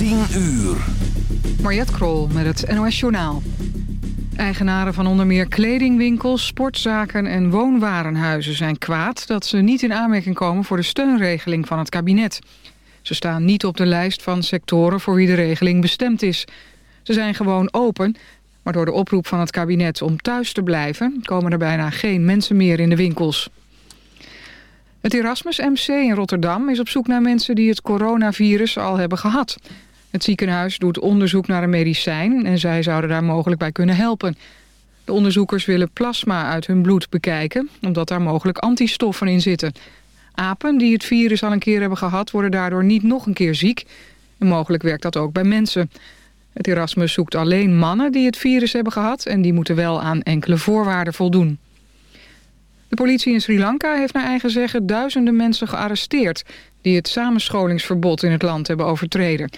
10 uur. Mariette Krol met het NOS Journaal. Eigenaren van onder meer kledingwinkels, sportzaken en woonwarenhuizen zijn kwaad... dat ze niet in aanmerking komen voor de steunregeling van het kabinet. Ze staan niet op de lijst van sectoren voor wie de regeling bestemd is. Ze zijn gewoon open, maar door de oproep van het kabinet om thuis te blijven... komen er bijna geen mensen meer in de winkels. Het Erasmus MC in Rotterdam is op zoek naar mensen die het coronavirus al hebben gehad. Het ziekenhuis doet onderzoek naar een medicijn en zij zouden daar mogelijk bij kunnen helpen. De onderzoekers willen plasma uit hun bloed bekijken, omdat daar mogelijk antistoffen in zitten. Apen die het virus al een keer hebben gehad worden daardoor niet nog een keer ziek. En mogelijk werkt dat ook bij mensen. Het Erasmus zoekt alleen mannen die het virus hebben gehad en die moeten wel aan enkele voorwaarden voldoen. De politie in Sri Lanka heeft naar eigen zeggen duizenden mensen gearresteerd... die het samenscholingsverbod in het land hebben overtreden.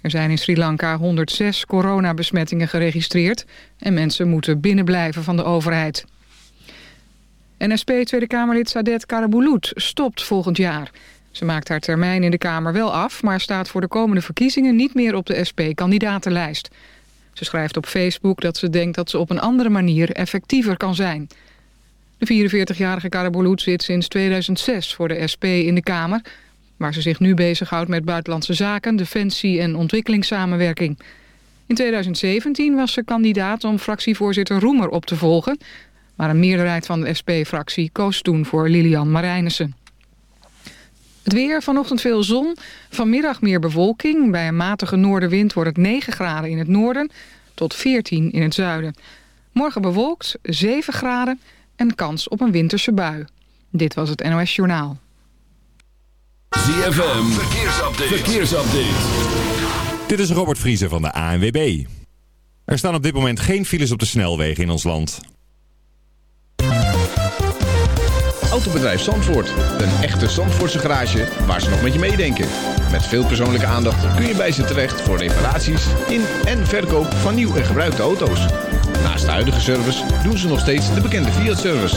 Er zijn in Sri Lanka 106 coronabesmettingen geregistreerd... en mensen moeten binnenblijven van de overheid. NSP Tweede Kamerlid Sadet Karabulut stopt volgend jaar. Ze maakt haar termijn in de Kamer wel af... maar staat voor de komende verkiezingen niet meer op de SP-kandidatenlijst. Ze schrijft op Facebook dat ze denkt dat ze op een andere manier effectiever kan zijn... De 44-jarige Karabulut zit sinds 2006 voor de SP in de Kamer... waar ze zich nu bezighoudt met buitenlandse zaken, defensie en ontwikkelingssamenwerking. In 2017 was ze kandidaat om fractievoorzitter Roemer op te volgen... maar een meerderheid van de SP-fractie koos toen voor Lilian Marijnissen. Het weer, vanochtend veel zon, vanmiddag meer bewolking. Bij een matige noordenwind wordt het 9 graden in het noorden tot 14 in het zuiden. Morgen bewolkt, 7 graden en kans op een winterse bui. Dit was het NOS Journaal. ZFM, verkeersupdate. verkeersupdate. Dit is Robert Vriezer van de ANWB. Er staan op dit moment geen files op de snelwegen in ons land. Autobedrijf Zandvoort. Een echte Zandvoortse garage waar ze nog met je meedenken. Met veel persoonlijke aandacht kun je bij ze terecht voor reparaties in en verkoop van nieuw en gebruikte auto's. Naast de huidige service doen ze nog steeds de bekende Fiat-service.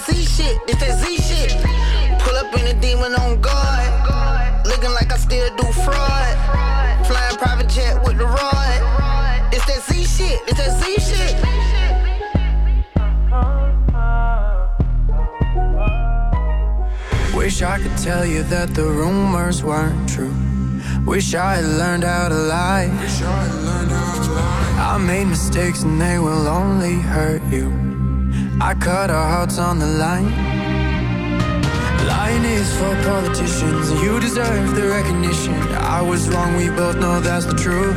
that Z shit, It's that Z shit. Pull up in a demon on guard, looking like I still do fraud. Flying private jet with the rod. It's that Z shit, it's that Z shit. Wish I could tell you that the rumors weren't true. Wish I had learned how to lie. Wish I, had learned how to lie. I made mistakes and they will only hurt you. I cut our hearts on the line. Lying is for politicians. You deserve the recognition. I was wrong, we both know that's the truth.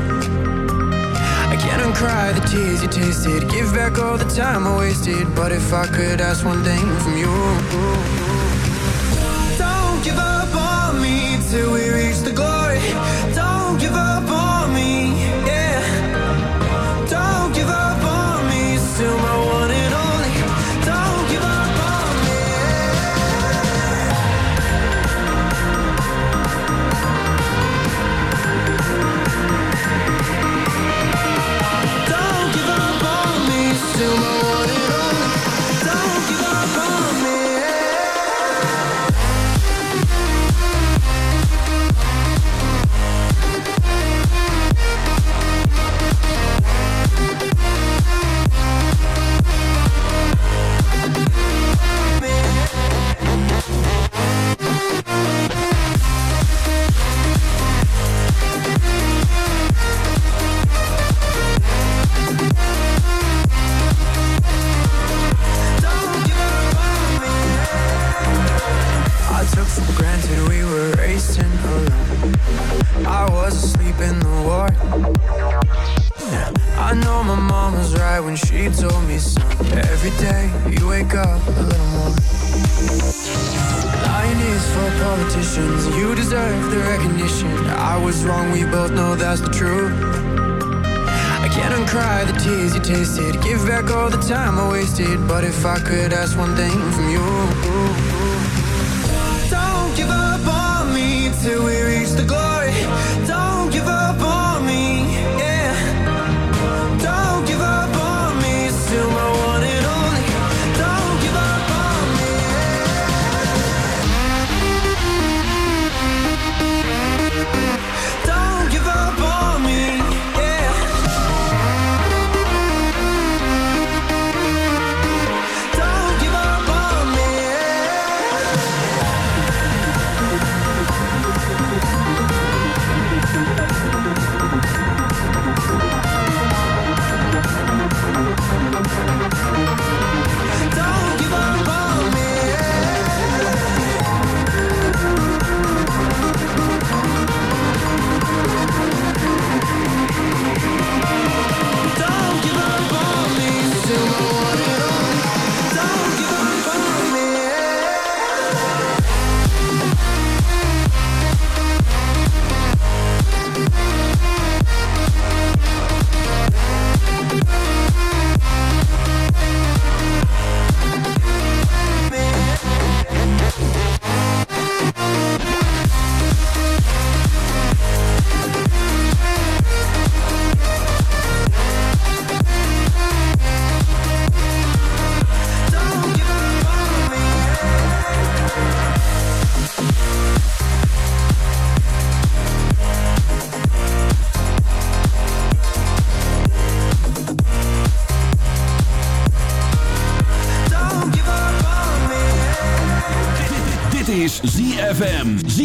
I can't uncry the tears you tasted. Give back all the time I wasted. But if I could ask one thing from you, don't give up on me till we reach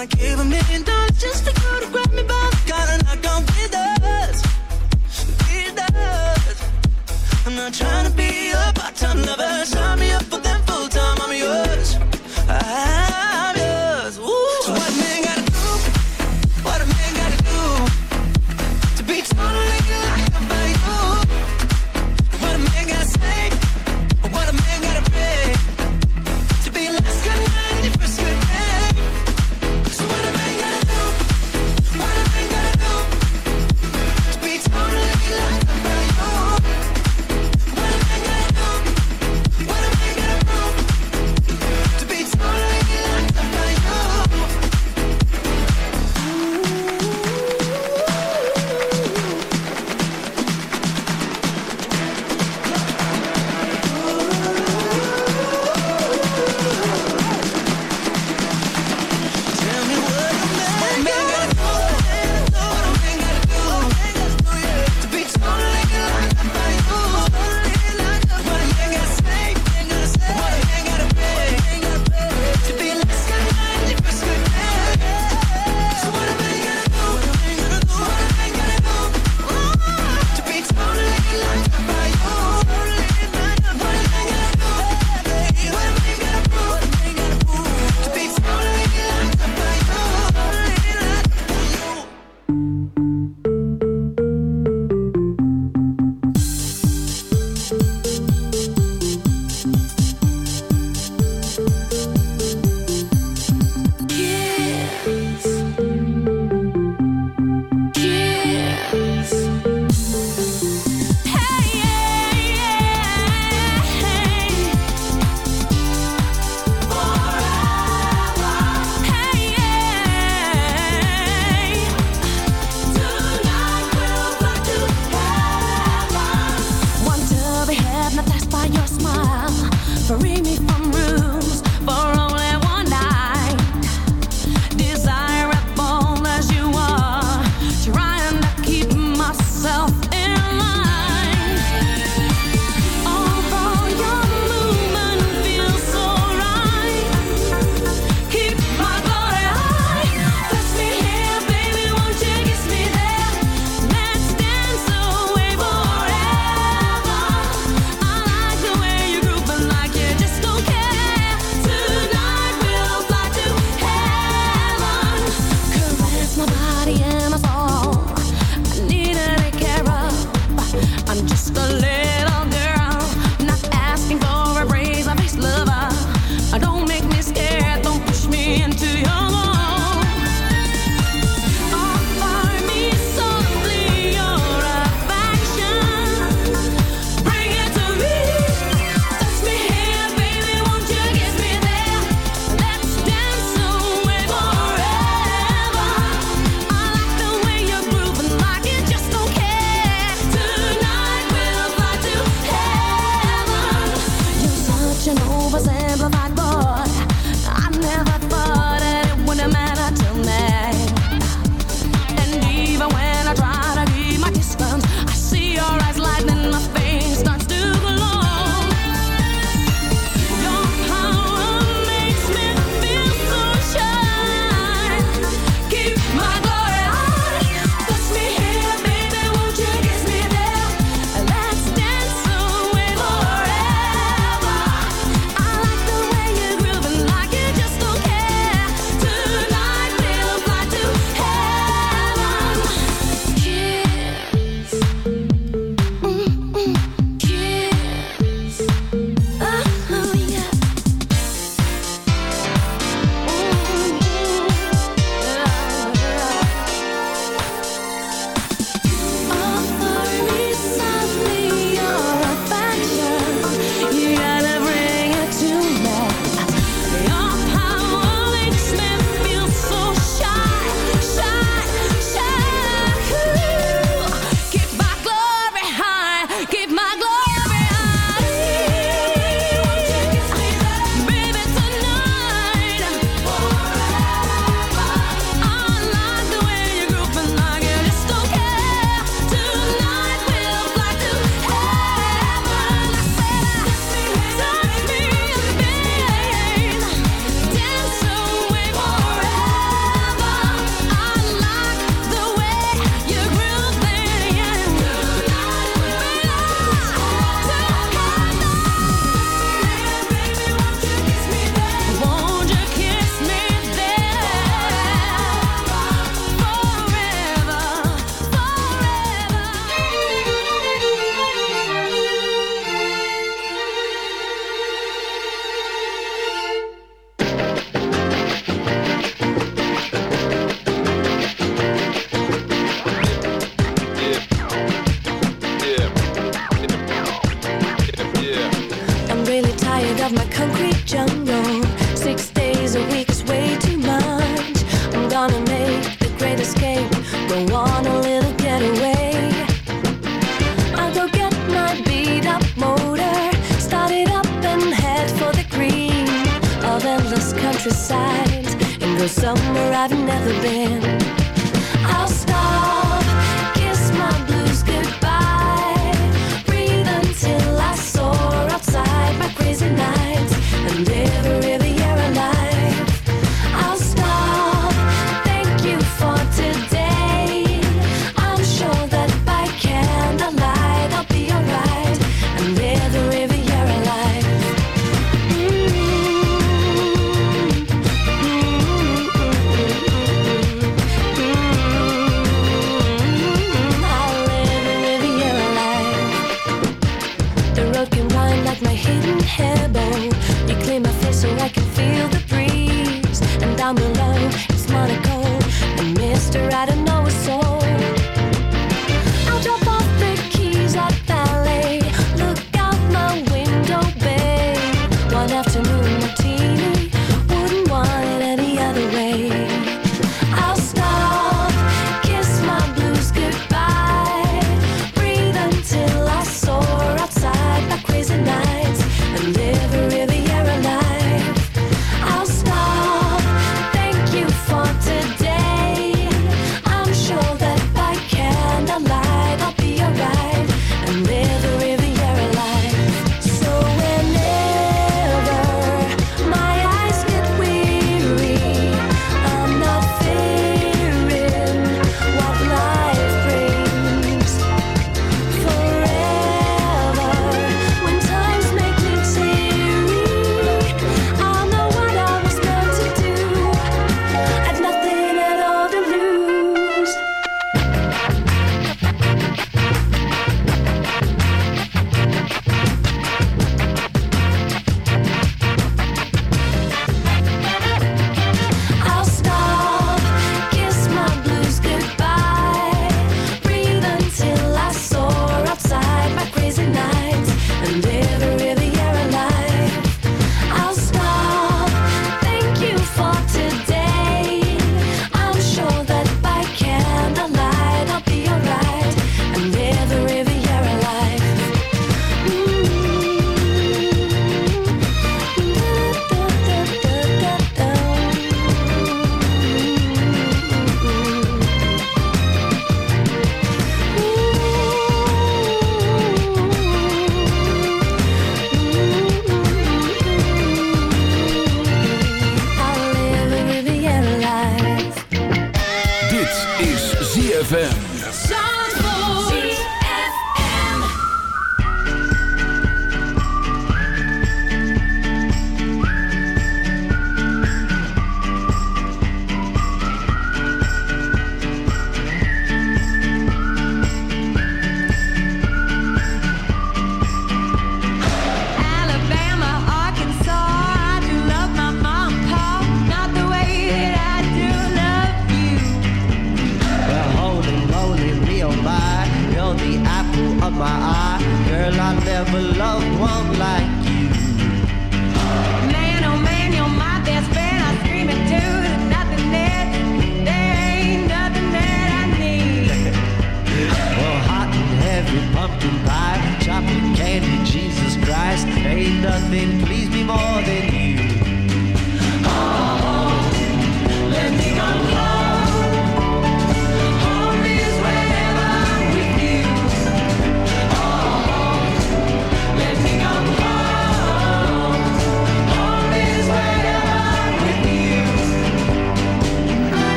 i give a million dollars just to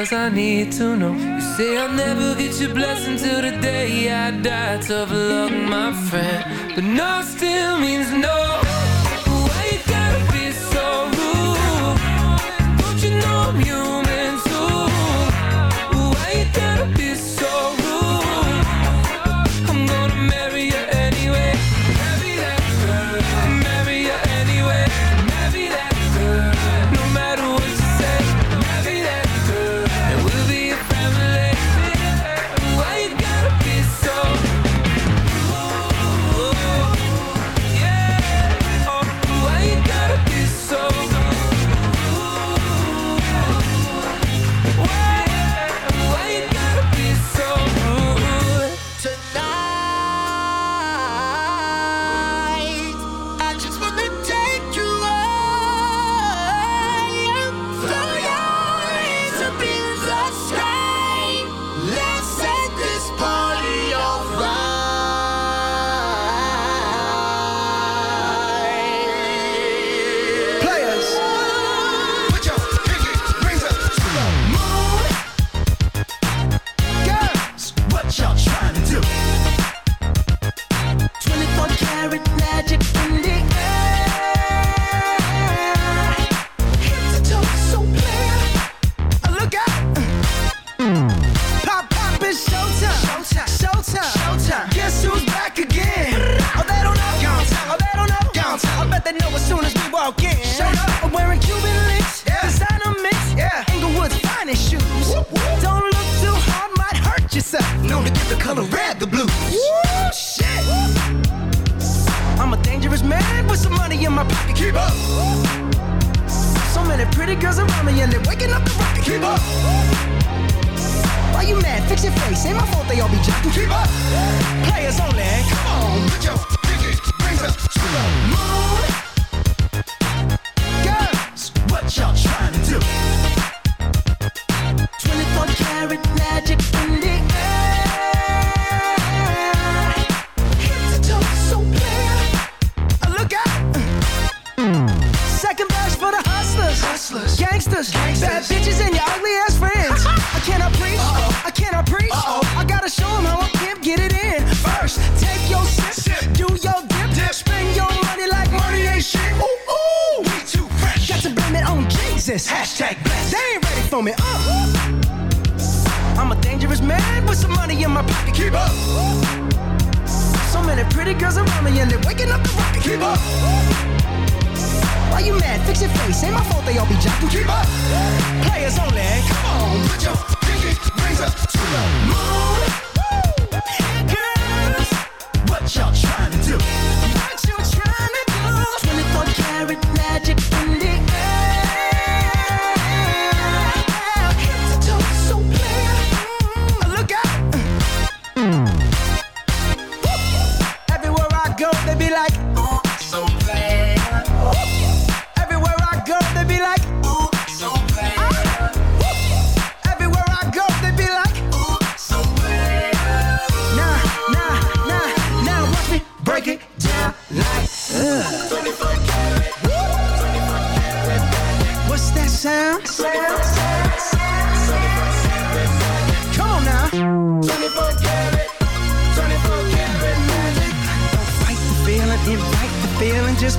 cause I need to know You say I'll never get your blessing till the day I die Tough luck, my friend But no still means no Why you gotta be so rude? Don't you know I'm human too? Why you gotta be so Keep up. Why you mad? Fix your face. Ain't my fault they all be jacking. Keep up. Players only. Come on, put your sound. Come on now. 24 karat, 24 karat magic. Don't fight the feeling, invite the feeling, just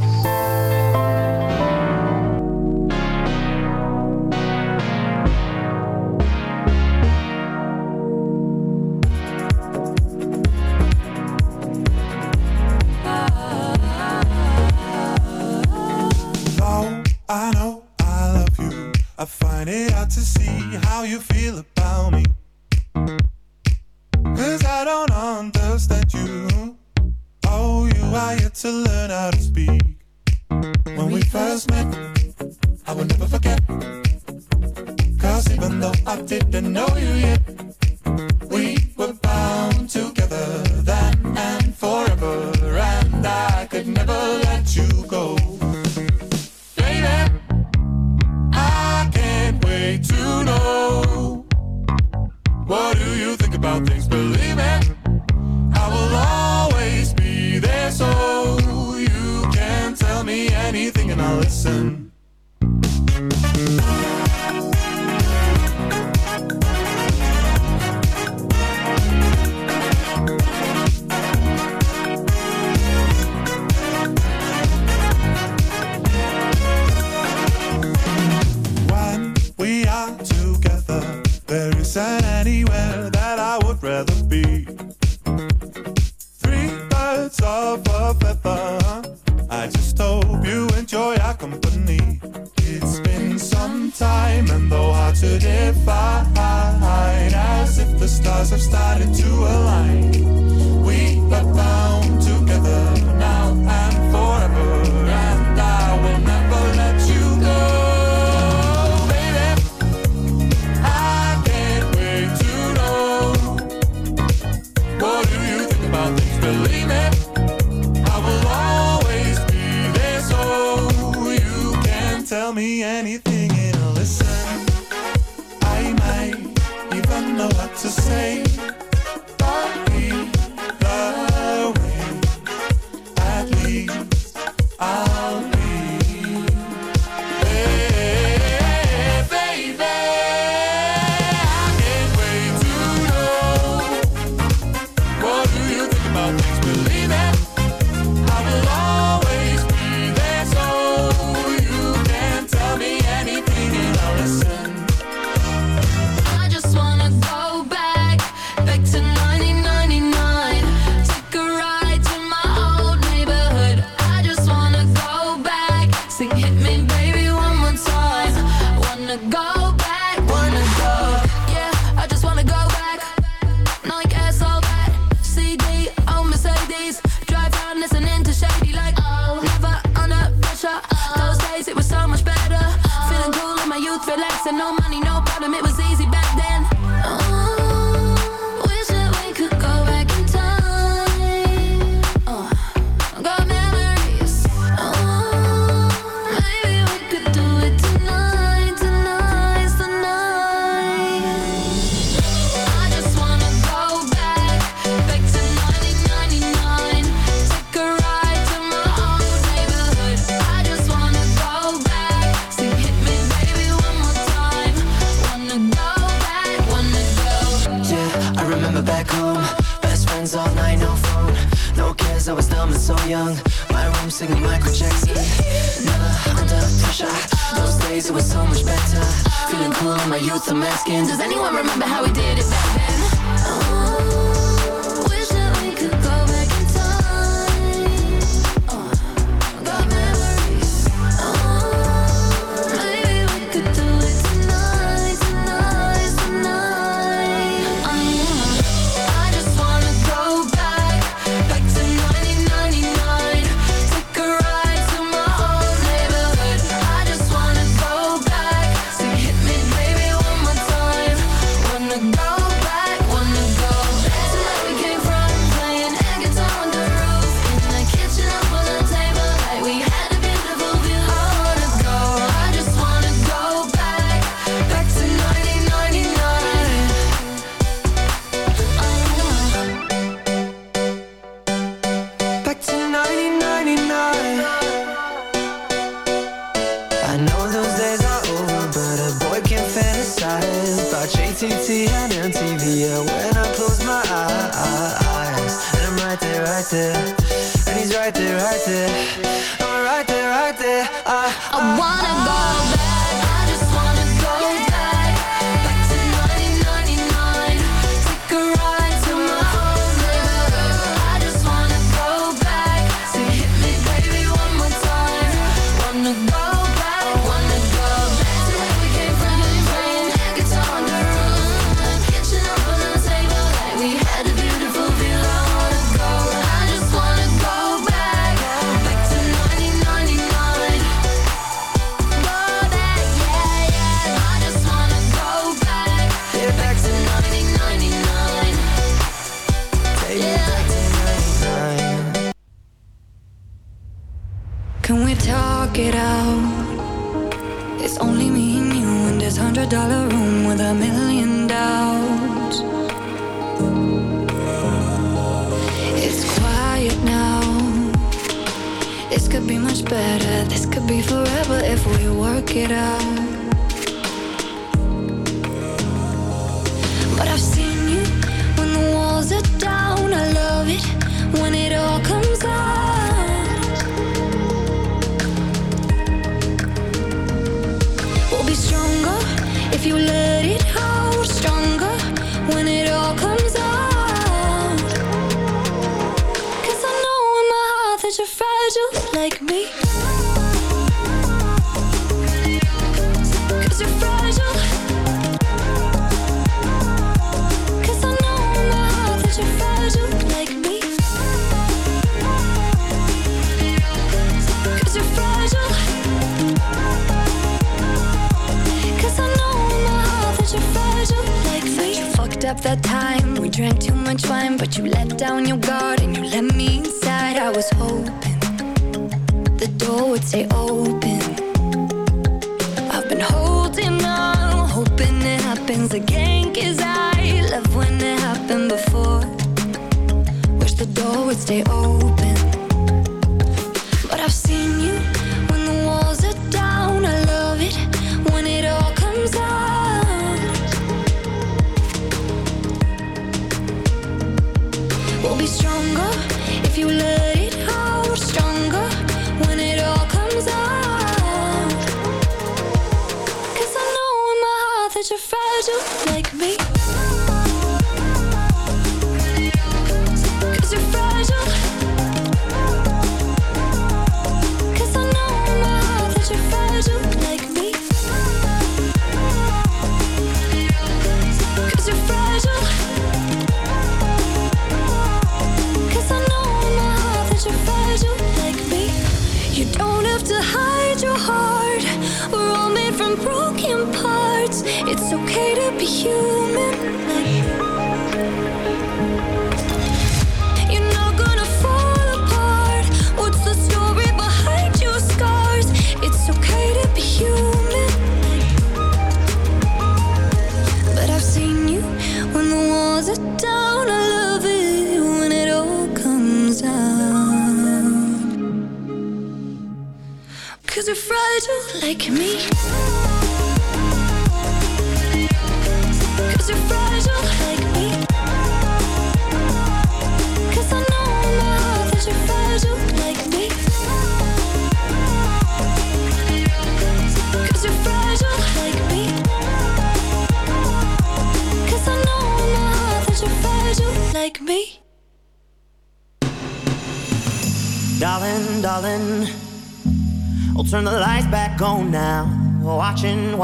But you let down your guard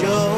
show.